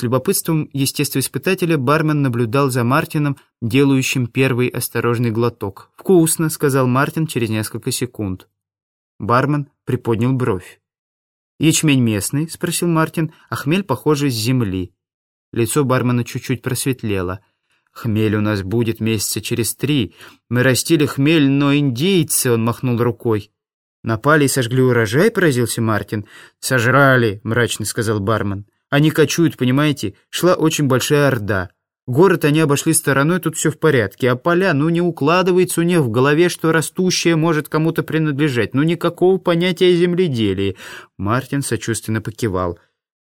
С любопытством естествоиспытателя бармен наблюдал за Мартином, делающим первый осторожный глоток. «Вкусно», — сказал Мартин через несколько секунд. Бармен приподнял бровь. «Ячмень местный?» — спросил Мартин, а хмель, похоже, с земли. Лицо бармена чуть-чуть просветлело. «Хмель у нас будет месяца через три. Мы растили хмель, но индейцы...» — он махнул рукой. «Напали и сожгли урожай?» — поразился Мартин. «Сожрали», — мрачно сказал бармен. «Они кочуют, понимаете? Шла очень большая орда. Город они обошли стороной, тут все в порядке. А поля, ну не укладывается у них в голове, что растущее может кому-то принадлежать. Ну никакого понятия земледелия». Мартин сочувственно покивал.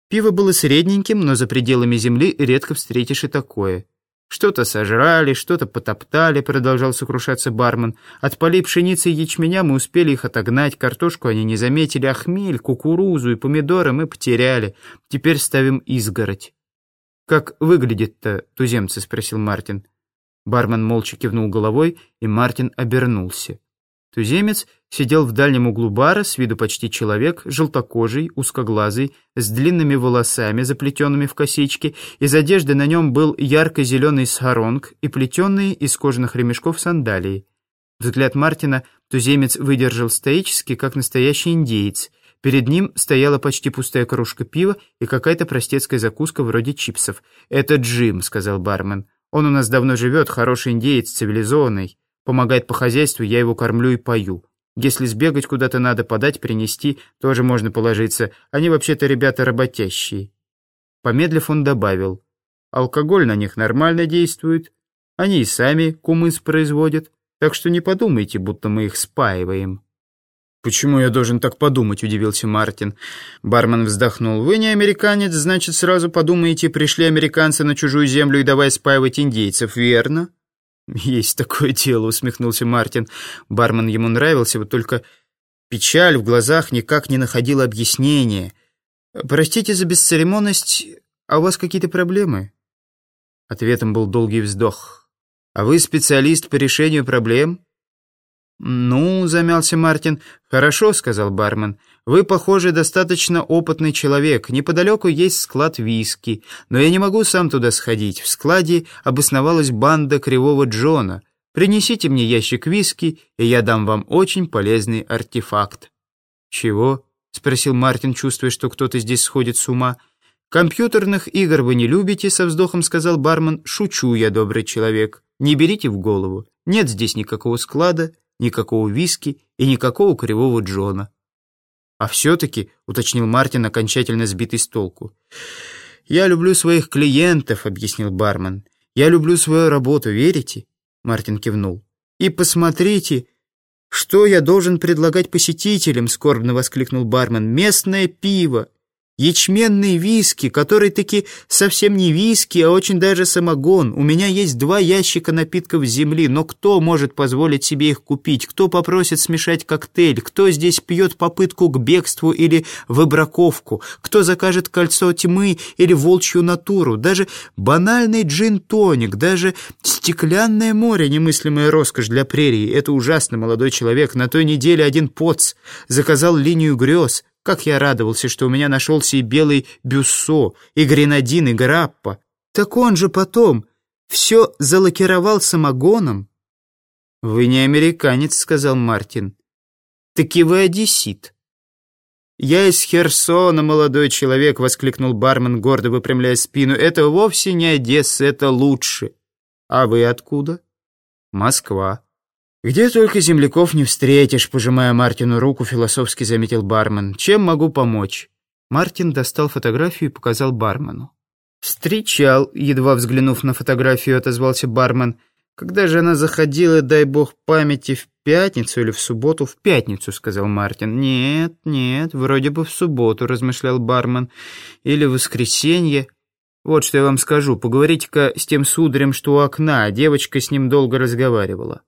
Пиво было средненьким, но за пределами земли редко встретишь и такое. «Что-то сожрали, что-то потоптали», — продолжал сокрушаться бармен. «От полей пшеницы и ячменя мы успели их отогнать, картошку они не заметили, а хмель, кукурузу и помидоры мы потеряли. Теперь ставим изгородь». «Как выглядит-то туземцы?» — спросил Мартин. Бармен молча кивнул головой, и Мартин обернулся. Туземец сидел в дальнем углу бара, с виду почти человек, желтокожий, узкоглазый, с длинными волосами, заплетенными в косички. Из одежды на нем был ярко-зеленый саронг и плетенные из кожаных ремешков сандалии. Взгляд Мартина туземец выдержал стоически, как настоящий индеец. Перед ним стояла почти пустая кружка пива и какая-то простецкая закуска вроде чипсов. «Это Джим», — сказал бармен. «Он у нас давно живет, хороший индеец, цивилизованный». Помогает по хозяйству, я его кормлю и пою. Если сбегать куда-то надо, подать, принести, тоже можно положиться. Они вообще-то ребята работящие». Помедлив, он добавил. «Алкоголь на них нормально действует. Они и сами кумыс производят. Так что не подумайте, будто мы их спаиваем». «Почему я должен так подумать?» – удивился Мартин. Бармен вздохнул. «Вы не американец, значит, сразу подумаете, пришли американцы на чужую землю и давай спаивать индейцев, верно?» «Есть такое дело», — усмехнулся Мартин. Бармен ему нравился, вот только печаль в глазах никак не находила объяснения. «Простите за бесцеремонность, а у вас какие-то проблемы?» Ответом был долгий вздох. «А вы специалист по решению проблем?» «Ну», — замялся Мартин. «Хорошо», — сказал бармен. «Вы, похоже, достаточно опытный человек. Неподалеку есть склад виски. Но я не могу сам туда сходить. В складе обосновалась банда Кривого Джона. Принесите мне ящик виски, и я дам вам очень полезный артефакт». «Чего?» — спросил Мартин, чувствуя, что кто-то здесь сходит с ума. «Компьютерных игр вы не любите», — со вздохом сказал бармен. «Шучу я, добрый человек. Не берите в голову. Нет здесь никакого склада» никакого виски и никакого кривого Джона. «А все-таки», — уточнил Мартин, окончательно сбитый с толку. «Я люблю своих клиентов», — объяснил бармен. «Я люблю свою работу, верите?» Мартин кивнул. «И посмотрите, что я должен предлагать посетителям», — скорбно воскликнул бармен. «Местное пиво, Ячменный виски, который таки совсем не виски, а очень даже самогон. У меня есть два ящика напитков земли, но кто может позволить себе их купить? Кто попросит смешать коктейль? Кто здесь пьет попытку к бегству или выбраковку? Кто закажет кольцо тьмы или волчью натуру? Даже банальный джин-тоник, даже стеклянное море, немыслимая роскошь для прерии. Это ужасно, молодой человек. На той неделе один поц заказал линию грез, как я радовался, что у меня нашелся и белый бюссо, и гренадин, и граппа. Так он же потом все залакировал самогоном. «Вы не американец», — сказал Мартин. «Таки вы одессит». «Я из Херсона, молодой человек», — воскликнул бармен, гордо выпрямляя спину. «Это вовсе не Одесса, это лучше». «А вы откуда?» «Москва». «Где только земляков не встретишь», — пожимая Мартину руку, философски заметил бармен. «Чем могу помочь?» Мартин достал фотографию и показал бармену. «Встречал», — едва взглянув на фотографию, отозвался бармен. «Когда же она заходила, дай бог памяти, в пятницу или в субботу?» «В пятницу», — сказал Мартин. «Нет, нет, вроде бы в субботу», — размышлял бармен. «Или в воскресенье». «Вот что я вам скажу. Поговорите-ка с тем сударем, что у окна. Девочка с ним долго разговаривала».